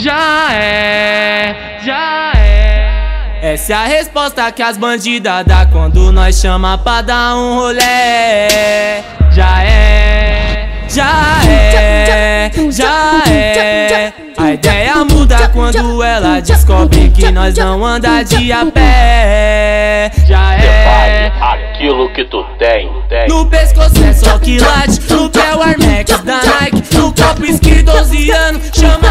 já é, já é. Essa é a resposta que as bandidas dá quando nós chama pra dar um rolé. Já é, já é, já é. A ideia muda quando ela descobre que nós não anda de a pé. Já é aquilo que tu tem, tem. No pescoço é só quilate, no pé o Armex da Nike, no copo esqui 12 anos, chama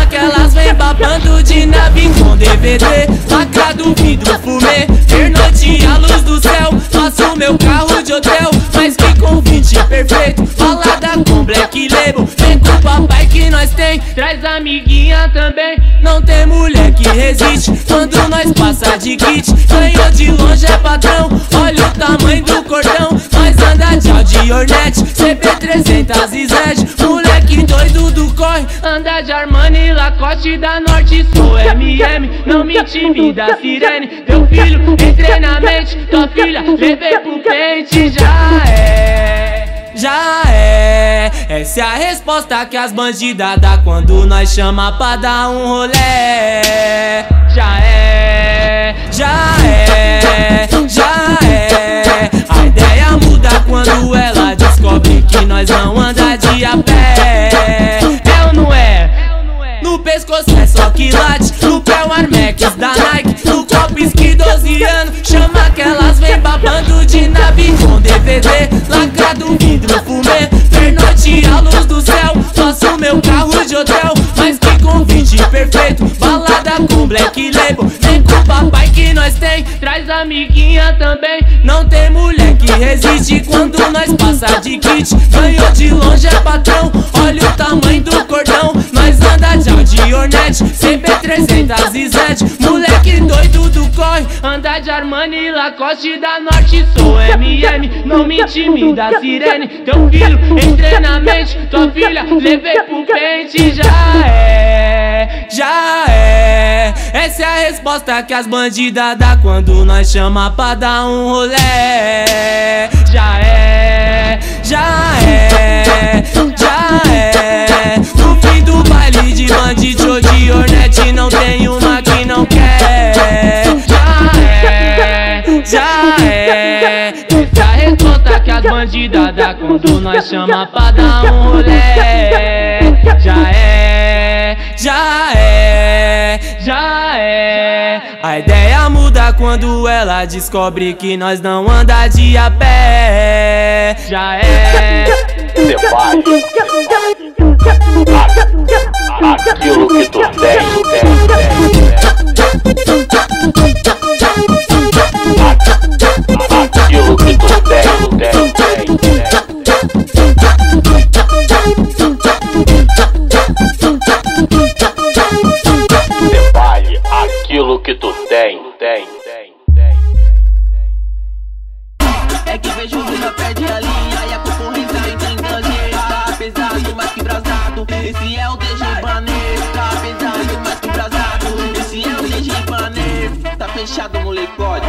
de nave com DVD, lacrado vidro fumê, pernoite a luz do céu, faço meu carro de hotel, mas que convite perfeito, balada com black label, vem com o papai que nós tem, traz amiguinha também, não tem mulher que resiste, quando nós passa de kit, ganhou de longe é padrão, olha o tamanho do cordão, nós anda de Audi Hornet, CP300 e Zed, doido do corre, anda de Armani, Lacoste da Norte, sou MM, não me intimida, sirene, teu filho em treinamento, tua filha levei pro pente, já é, já é, essa é a resposta que as bandidas dá quando nós chama pra dar um rolé, é só quilate, no pé o Armex da Nike, no copo esqui 12 anos, chama que elas vem babando de nave com DVD, lacrado vidro fumê, pernoite a luz do céu, faço meu carro de hotel, mas que convite perfeito, balada com black label, vem com papai que nós tem, traz amiguinha também, não tem mulher que resiste quando nós passa de kit, ganhou de longe é patrão, olha o tamanho do cordão, nós anda de Hornet, CP300 e Zed, moleque doido do corre, anda de Armani, Lacoste da Norte, sou MM, não me intimida, sirene, teu filho em treinamento, tua filha levei pro pente, já é, já é, essa é a resposta que as bandidas dá quando nós chama pra dar um rolé, já é, já é, já é, essa é a resposta que as bandidas dá quando nós chama pra dar um rolé, já é, já é, já é. A ideia muda quando ela descobre que nós não anda de a pé, já é. Aquilo que tu que tu tem, tem, tem, tem. É que vejo que já perde a linha e a concorrência vem tentando Tá pesado, mais que brasado Esse é o DG Tá pesado, mais que brasado Esse é o DG Banner Tá fechado, molecote